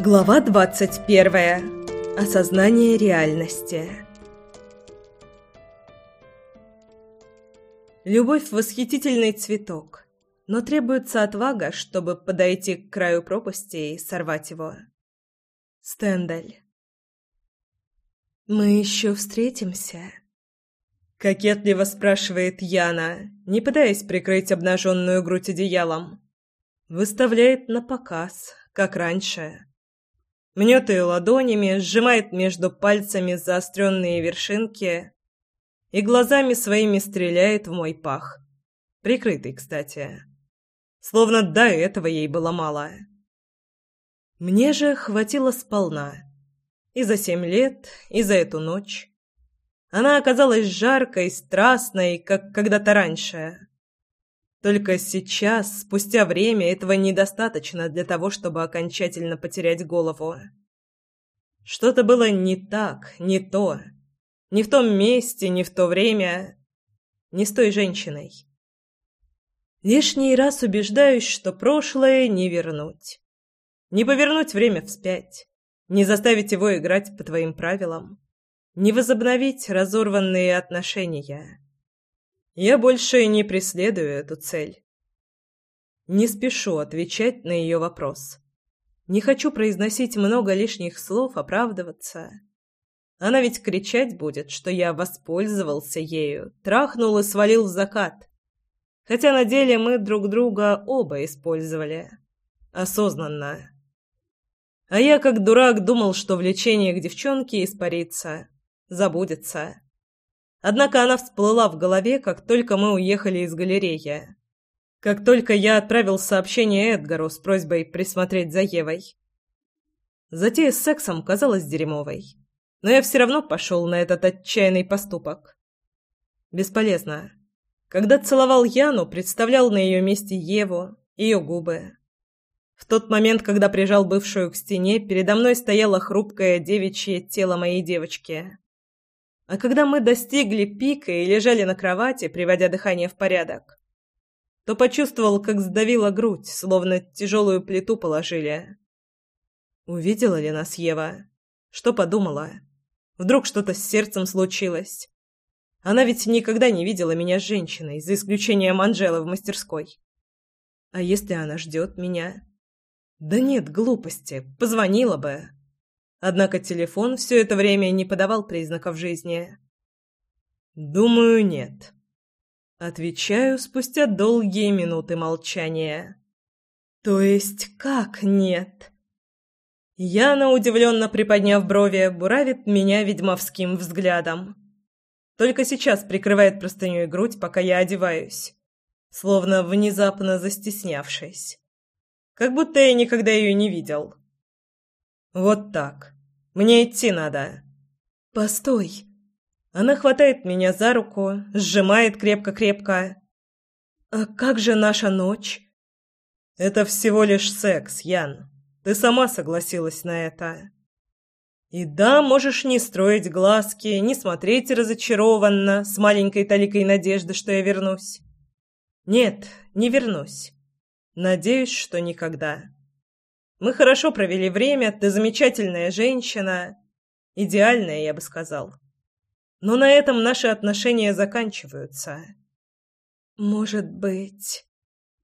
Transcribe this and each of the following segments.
Глава 21. Осознание реальности. Любовь – восхитительный цветок, но требуется отвага, чтобы подойти к краю пропасти и сорвать его. Стендаль. «Мы еще встретимся?» Кокетливо спрашивает Яна, не пытаясь прикрыть обнаженную грудь одеялом. Выставляет на показ, как раньше. Мнет ее ладонями, сжимает между пальцами заостренные вершинки и глазами своими стреляет в мой пах. Прикрытый, кстати. Словно до этого ей было мало. Мне же хватило сполна. И за семь лет, и за эту ночь. Она оказалась жаркой, страстной, как когда-то раньше. Только сейчас, спустя время, этого недостаточно для того, чтобы окончательно потерять голову. Что-то было не так, не то. Не в том месте, не в то время, не с той женщиной. Лишний раз убеждаюсь, что прошлое не вернуть. Не повернуть время вспять, не заставить его играть по твоим правилам, не возобновить разорванные отношения. Я больше не преследую эту цель. Не спешу отвечать на ее вопрос. Не хочу произносить много лишних слов, оправдываться. Она ведь кричать будет, что я воспользовался ею, трахнул и свалил в закат. Хотя на деле мы друг друга оба использовали. Осознанно. А я, как дурак, думал, что влечение к девчонке испарится, забудется. Однако она всплыла в голове, как только мы уехали из галереи. Как только я отправил сообщение Эдгару с просьбой присмотреть за Евой. Затея с сексом казалась дерьмовой. Но я все равно пошел на этот отчаянный поступок. Бесполезно. Когда целовал Яну, представлял на ее месте Еву, ее губы. В тот момент, когда прижал бывшую к стене, передо мной стояло хрупкое девичье тело моей девочки. А когда мы достигли пика и лежали на кровати, приводя дыхание в порядок, то почувствовал, как сдавила грудь, словно тяжелую плиту положили. Увидела ли нас Ева? Что подумала? Вдруг что-то с сердцем случилось? Она ведь никогда не видела меня с женщиной, за исключением Анжелы в мастерской. А если она ждет меня? Да нет, глупости, позвонила бы. Однако телефон все это время не подавал признаков жизни. «Думаю, нет». Отвечаю спустя долгие минуты молчания. «То есть как нет?» Яна, удивленно приподняв брови, буравит меня ведьмовским взглядом. Только сейчас прикрывает простыней грудь, пока я одеваюсь, словно внезапно застеснявшись. Как будто я никогда ее не видел. Вот так. Мне идти надо. Постой. Она хватает меня за руку, сжимает крепко-крепко. А как же наша ночь? Это всего лишь секс, Ян. Ты сама согласилась на это. И да, можешь не строить глазки, не смотреть разочарованно, с маленькой таликой надежды, что я вернусь. Нет, не вернусь. Надеюсь, что никогда. Мы хорошо провели время, ты замечательная женщина. Идеальная, я бы сказал. Но на этом наши отношения заканчиваются. Может быть...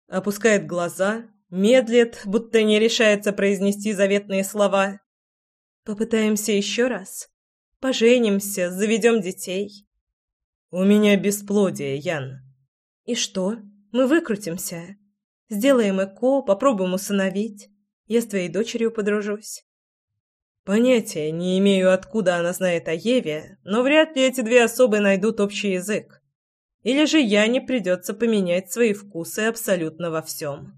Опускает глаза, медлит, будто не решается произнести заветные слова. Попытаемся еще раз. Поженимся, заведем детей. У меня бесплодие, Ян. И что? Мы выкрутимся. Сделаем ЭКО, попробуем усыновить. Я с твоей дочерью подружусь. Понятия не имею, откуда она знает о Еве, но вряд ли эти две особы найдут общий язык. Или же я не придется поменять свои вкусы абсолютно во всем.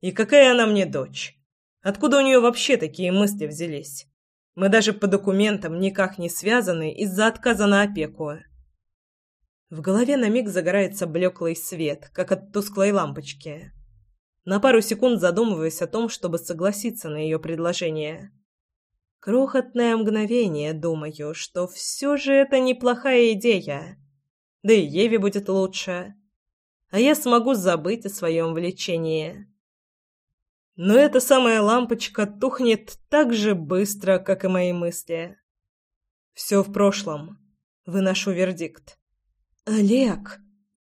И какая она мне дочь? Откуда у нее вообще такие мысли взялись? Мы даже по документам никак не связаны из-за отказа на опеку. В голове на миг загорается блеклый свет, как от тусклой лампочки на пару секунд задумываясь о том, чтобы согласиться на ее предложение. Крохотное мгновение, думаю, что все же это неплохая идея. Да и Еве будет лучше. А я смогу забыть о своем влечении. Но эта самая лампочка тухнет так же быстро, как и мои мысли. Все в прошлом. Выношу вердикт. «Олег!»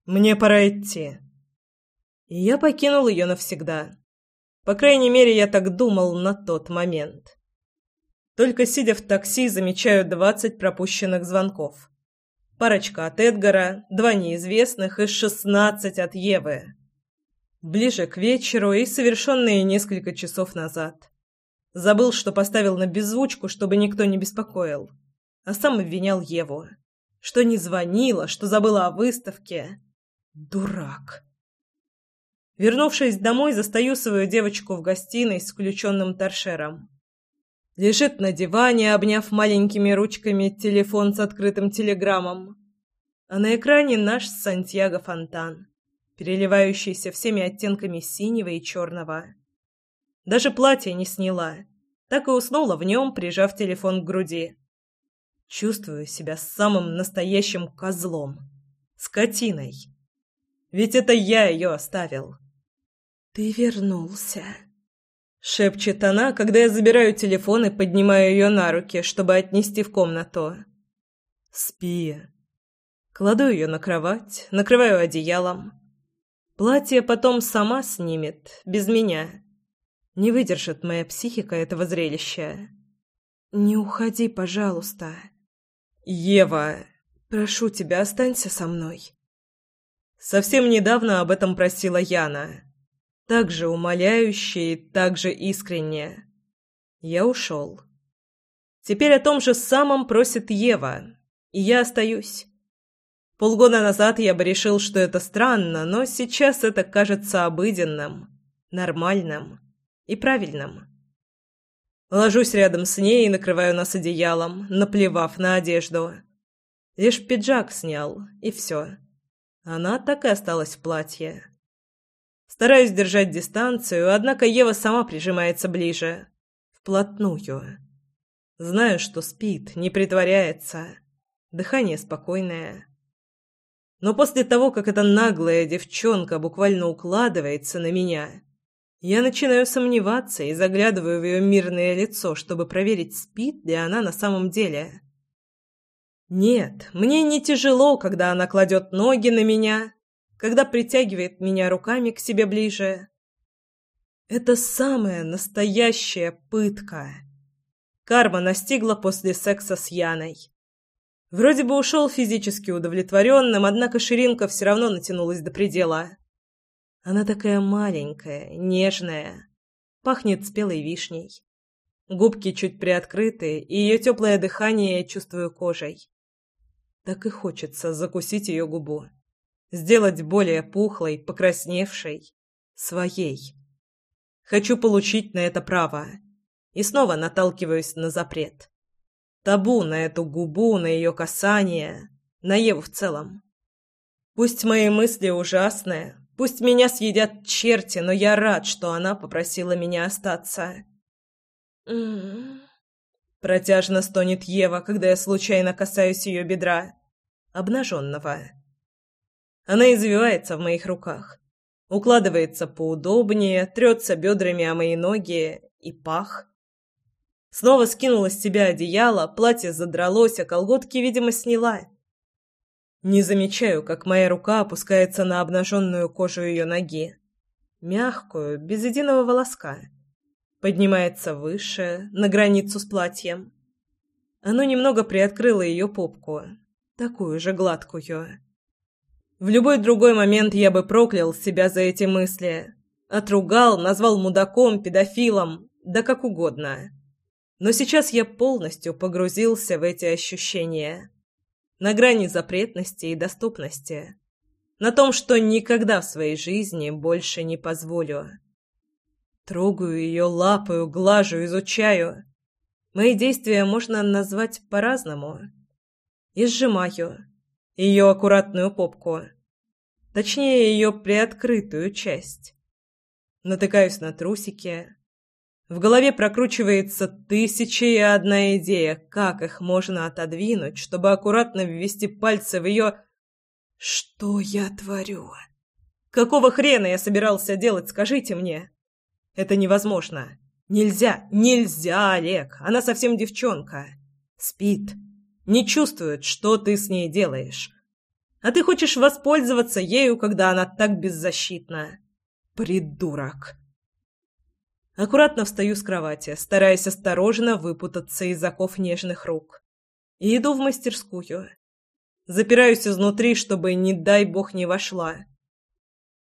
«Мне пора идти». И я покинул ее навсегда. По крайней мере, я так думал на тот момент. Только сидя в такси, замечаю двадцать пропущенных звонков. Парочка от Эдгара, два неизвестных и шестнадцать от Евы. Ближе к вечеру и совершенные несколько часов назад. Забыл, что поставил на беззвучку, чтобы никто не беспокоил. А сам обвинял Еву. Что не звонила, что забыла о выставке. Дурак. Вернувшись домой, застаю свою девочку в гостиной с включенным торшером. Лежит на диване, обняв маленькими ручками телефон с открытым телеграммом. А на экране наш Сантьяго Фонтан переливающийся всеми оттенками синего и черного. Даже платье не сняла, так и уснула в нем, прижав телефон к груди. Чувствую себя самым настоящим козлом, скотиной. Ведь это я ее оставил. «Ты вернулся», — шепчет она, когда я забираю телефон и поднимаю ее на руки, чтобы отнести в комнату. «Спи». Кладу ее на кровать, накрываю одеялом. Платье потом сама снимет, без меня. Не выдержит моя психика этого зрелища. Не уходи, пожалуйста. Ева, прошу тебя, останься со мной. Совсем недавно об этом просила Яна. Так же умоляюще и так же искренне. Я ушел. Теперь о том же самом просит Ева, и я остаюсь. Полгода назад я бы решил, что это странно, но сейчас это кажется обыденным, нормальным и правильным. Ложусь рядом с ней и накрываю нас одеялом, наплевав на одежду. Лишь пиджак снял, и все. Она так и осталась в платье. Стараюсь держать дистанцию, однако Ева сама прижимается ближе. Вплотную. Знаю, что спит, не притворяется. Дыхание спокойное. Но после того, как эта наглая девчонка буквально укладывается на меня, я начинаю сомневаться и заглядываю в ее мирное лицо, чтобы проверить, спит ли она на самом деле. Нет, мне не тяжело, когда она кладет ноги на меня, когда притягивает меня руками к себе ближе. Это самая настоящая пытка. Карма настигла после секса с Яной. Вроде бы ушел физически удовлетворенным, однако ширинка все равно натянулась до предела. Она такая маленькая, нежная, пахнет спелой вишней. Губки чуть приоткрыты, и ее теплое дыхание я чувствую кожей. Так и хочется закусить ее губу. Сделать более пухлой, покрасневшей, своей. Хочу получить на это право. И снова наталкиваюсь на запрет. Табу на эту губу, на ее касание, на Еву в целом. Пусть мои мысли ужасные, пусть меня съедят черти, но я рад, что она попросила меня остаться. Протяжно стонет Ева, когда я случайно касаюсь ее бедра, обнаженного. Она извивается в моих руках, укладывается поудобнее, трется бедрами о мои ноги и пах. Снова скинула с себя одеяло, платье задралось, а колготки, видимо, сняла. Не замечаю, как моя рука опускается на обнаженную кожу ее ноги. Мягкую, без единого волоска. Поднимается выше, на границу с платьем. Оно немного приоткрыло ее попку, такую же гладкую. В любой другой момент я бы проклял себя за эти мысли. Отругал, назвал мудаком, педофилом, да как угодно. Но сейчас я полностью погрузился в эти ощущения. На грани запретности и доступности. На том, что никогда в своей жизни больше не позволю. Трогаю ее, лапаю, глажу, изучаю. Мои действия можно назвать по-разному. И сжимаю ее аккуратную попку. Точнее, ее приоткрытую часть. Натыкаюсь на трусики, в голове прокручивается тысяча и одна идея, как их можно отодвинуть, чтобы аккуратно ввести пальцы в ее... Что я творю? Какого хрена я собирался делать, скажите мне? Это невозможно. Нельзя, нельзя, Олег. Она совсем девчонка. Спит. Не чувствует, что ты с ней делаешь. А ты хочешь воспользоваться ею, когда она так беззащитна. Придурок. Аккуратно встаю с кровати, стараясь осторожно выпутаться из оков нежных рук. И иду в мастерскую. Запираюсь изнутри, чтобы, не дай бог, не вошла.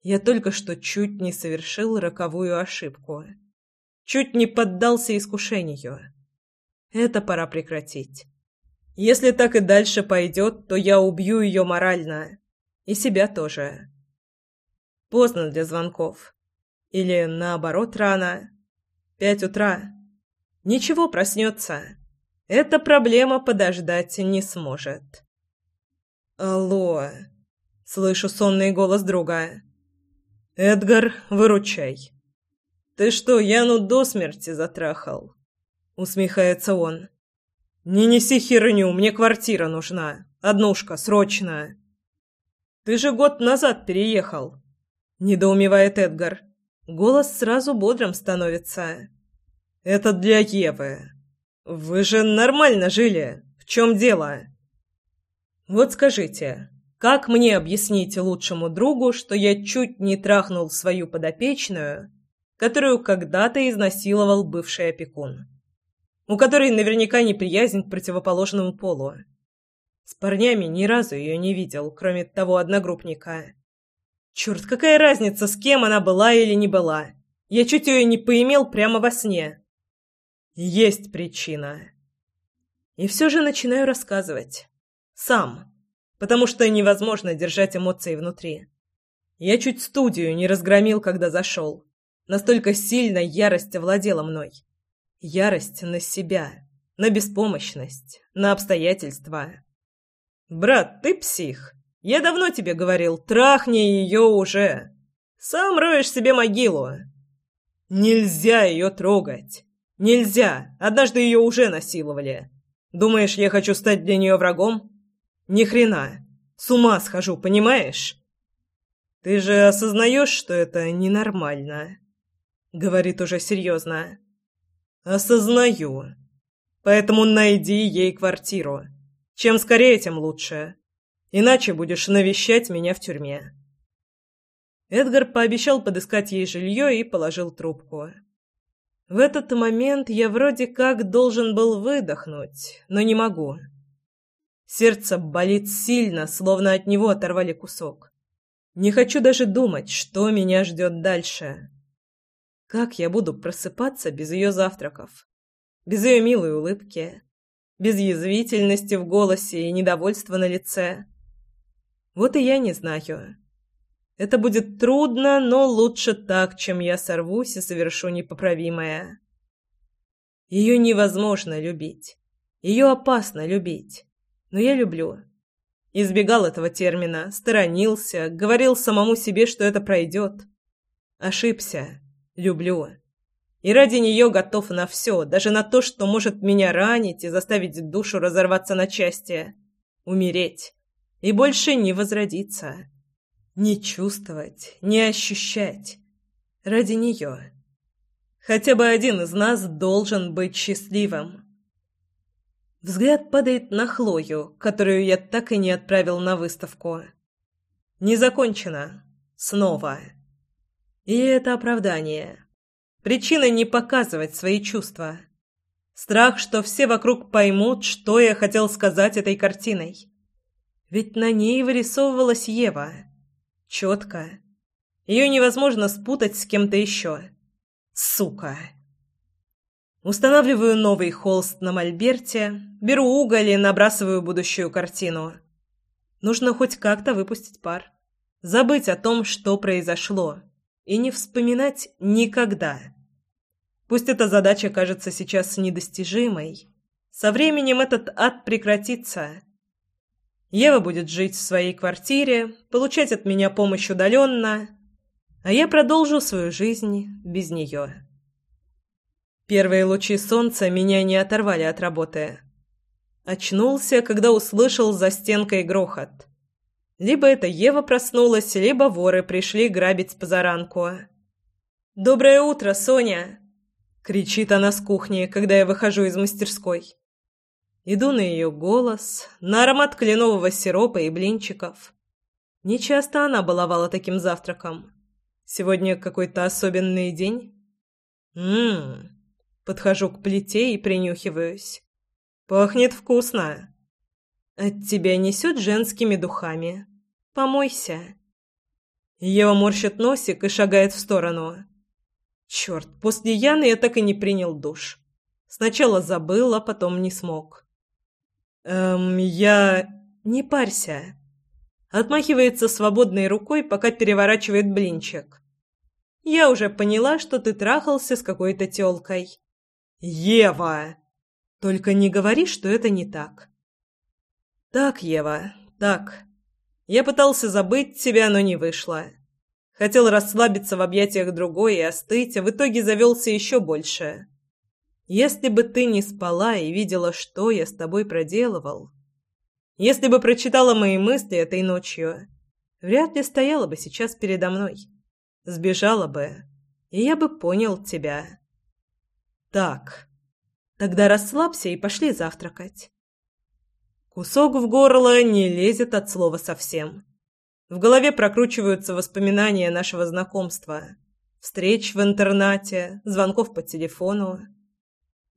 Я только что чуть не совершил роковую ошибку. Чуть не поддался искушению. Это пора прекратить. Если так и дальше пойдет, то я убью ее морально. И себя тоже. Поздно для звонков. Или, наоборот, рано. Пять утра. Ничего, проснется. Эта проблема подождать не сможет. «Алло!» — слышу сонный голос друга. «Эдгар, выручай!» «Ты что, Яну до смерти затрахал?» — усмехается он. «Не неси херню, мне квартира нужна. Однушка, срочно!» «Ты же год назад переехал!» — недоумевает Эдгар. Голос сразу бодрым становится. «Это для Евы. Вы же нормально жили. В чем дело?» «Вот скажите, как мне объяснить лучшему другу, что я чуть не трахнул свою подопечную, которую когда-то изнасиловал бывший опекун, у которой наверняка неприязнь к противоположному полу? С парнями ни разу ее не видел, кроме того одногруппника. Черт, какая разница, с кем она была или не была? Я чуть ее не поимел прямо во сне. Есть причина. И все же начинаю рассказывать. Сам потому что невозможно держать эмоции внутри. Я чуть студию не разгромил, когда зашел. Настолько сильно ярость овладела мной. Ярость на себя, на беспомощность, на обстоятельства. «Брат, ты псих. Я давно тебе говорил, трахни ее уже. Сам роешь себе могилу. Нельзя ее трогать. Нельзя. Однажды ее уже насиловали. Думаешь, я хочу стать для нее врагом? Ни хрена. С ума схожу, понимаешь? Ты же осознаешь, что это ненормально? Говорит уже серьезно. Осознаю. Поэтому найди ей квартиру. Чем скорее, тем лучше. Иначе будешь навещать меня в тюрьме. Эдгар пообещал подыскать ей жилье и положил трубку. В этот момент я вроде как должен был выдохнуть, но не могу. Сердце болит сильно, словно от него оторвали кусок. Не хочу даже думать, что меня ждет дальше. Как я буду просыпаться без ее завтраков? Без ее милой улыбки? Без язвительности в голосе и недовольства на лице? Вот и я не знаю. Это будет трудно, но лучше так, чем я сорвусь и совершу непоправимое. Ее невозможно любить. Ее опасно любить но я люблю. Избегал этого термина, сторонился, говорил самому себе, что это пройдет. Ошибся. Люблю. И ради нее готов на все, даже на то, что может меня ранить и заставить душу разорваться на части. Умереть. И больше не возродиться. Не чувствовать, не ощущать. Ради нее. Хотя бы один из нас должен быть счастливым. Взгляд падает на Хлою, которую я так и не отправил на выставку. Не закончено. Снова. И это оправдание. Причина не показывать свои чувства. Страх, что все вокруг поймут, что я хотел сказать этой картиной. Ведь на ней вырисовывалась Ева. Четко. Ее невозможно спутать с кем-то еще. Сука. Устанавливаю новый холст на мольберте, беру уголь и набрасываю будущую картину. Нужно хоть как-то выпустить пар. Забыть о том, что произошло. И не вспоминать никогда. Пусть эта задача кажется сейчас недостижимой. Со временем этот ад прекратится. Ева будет жить в своей квартире, получать от меня помощь удаленно, а я продолжу свою жизнь без нее. Первые лучи солнца меня не оторвали от работы. Очнулся, когда услышал за стенкой грохот. Либо это Ева проснулась, либо воры пришли грабить позаранку. «Доброе утро, Соня!» — кричит она с кухни, когда я выхожу из мастерской. Иду на ее голос, на аромат кленового сиропа и блинчиков. Нечасто она баловала таким завтраком. Сегодня какой-то особенный день. Ммм. Подхожу к плите и принюхиваюсь. Пахнет вкусно. От тебя несет женскими духами. Помойся. Ева морщит носик и шагает в сторону. Черт, после Яны я так и не принял душ. Сначала забыл, а потом не смог. Эм, я... Не парься. Отмахивается свободной рукой, пока переворачивает блинчик. Я уже поняла, что ты трахался с какой-то тёлкой. Ева! Только не говори, что это не так. Так, Ева, так. Я пытался забыть тебя, но не вышло. Хотел расслабиться в объятиях другой и остыть, а в итоге завелся еще больше. Если бы ты не спала и видела, что я с тобой проделывал, если бы прочитала мои мысли этой ночью, вряд ли стояла бы сейчас передо мной. Сбежала бы, и я бы понял тебя. Так, тогда расслабься и пошли завтракать. Кусок в горло не лезет от слова совсем. В голове прокручиваются воспоминания нашего знакомства. Встреч в интернате, звонков по телефону.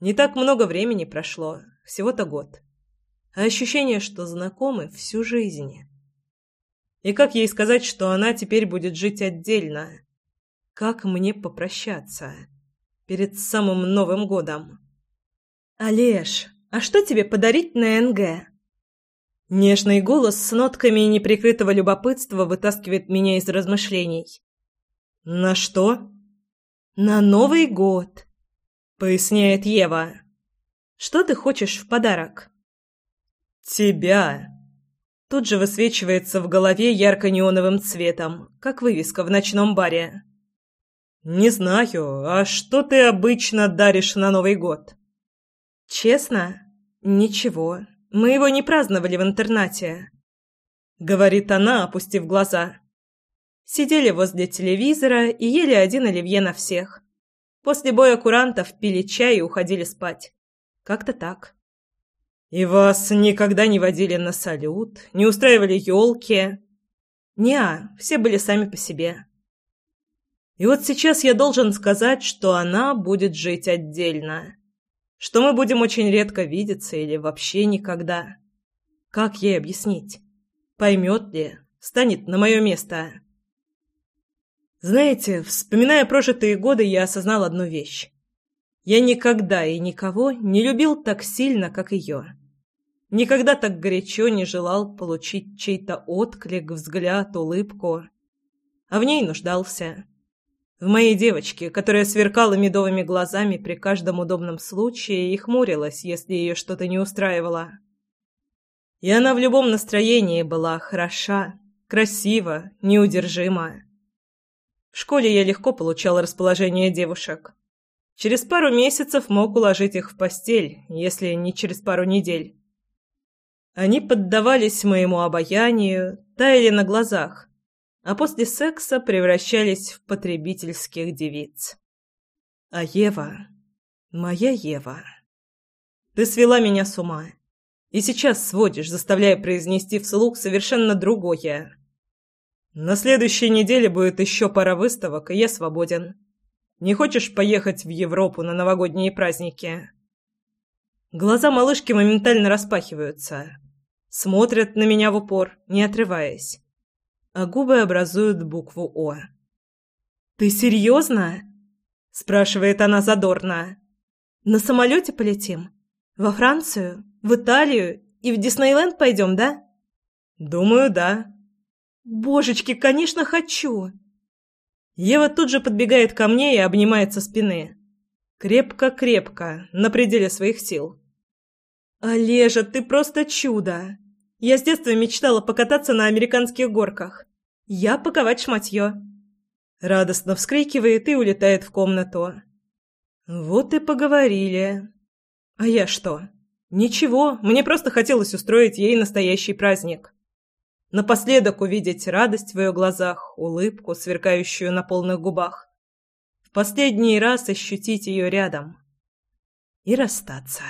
Не так много времени прошло, всего-то год. А ощущение, что знакомы всю жизнь. И как ей сказать, что она теперь будет жить отдельно? Как мне попрощаться? Перед самым Новым годом. «Олеж, а что тебе подарить на НГ?» Нежный голос с нотками неприкрытого любопытства вытаскивает меня из размышлений. «На что?» «На Новый год», — поясняет Ева. «Что ты хочешь в подарок?» «Тебя!» Тут же высвечивается в голове ярко-неоновым цветом, как вывеска в ночном баре. «Не знаю, а что ты обычно даришь на Новый год?» «Честно? Ничего. Мы его не праздновали в интернате», — говорит она, опустив глаза. Сидели возле телевизора и ели один оливье на всех. После боя курантов пили чай и уходили спать. Как-то так. «И вас никогда не водили на салют, не устраивали елки?» «Не, все были сами по себе». И вот сейчас я должен сказать, что она будет жить отдельно что мы будем очень редко видеться или вообще никогда. Как ей объяснить? Поймет ли? Станет на мое место? Знаете, вспоминая прожитые годы, я осознал одну вещь. Я никогда и никого не любил так сильно, как ее. Никогда так горячо не желал получить чей-то отклик, взгляд, улыбку. А в ней нуждался. В моей девочке, которая сверкала медовыми глазами при каждом удобном случае и хмурилась, если ее что-то не устраивало. И она в любом настроении была хороша, красива, неудержима. В школе я легко получал расположение девушек. Через пару месяцев мог уложить их в постель, если не через пару недель. Они поддавались моему обаянию, таяли на глазах, а после секса превращались в потребительских девиц. А Ева, моя Ева, ты свела меня с ума. И сейчас сводишь, заставляя произнести вслух совершенно другое. На следующей неделе будет еще пара выставок, и я свободен. Не хочешь поехать в Европу на новогодние праздники? Глаза малышки моментально распахиваются. Смотрят на меня в упор, не отрываясь а губы образуют букву «О». «Ты серьезно?» – спрашивает она задорно. «На самолете полетим? Во Францию? В Италию? И в Диснейленд пойдем, да?» «Думаю, да». «Божечки, конечно, хочу!» Ева тут же подбегает ко мне и обнимает со спины. Крепко-крепко, на пределе своих сил. «Олежа, ты просто чудо!» Я с детства мечтала покататься на американских горках. Я паковать шматье. Радостно вскрикивает и улетает в комнату. Вот и поговорили. А я что? Ничего, мне просто хотелось устроить ей настоящий праздник. Напоследок увидеть радость в ее глазах, улыбку, сверкающую на полных губах. В последний раз ощутить ее рядом и расстаться.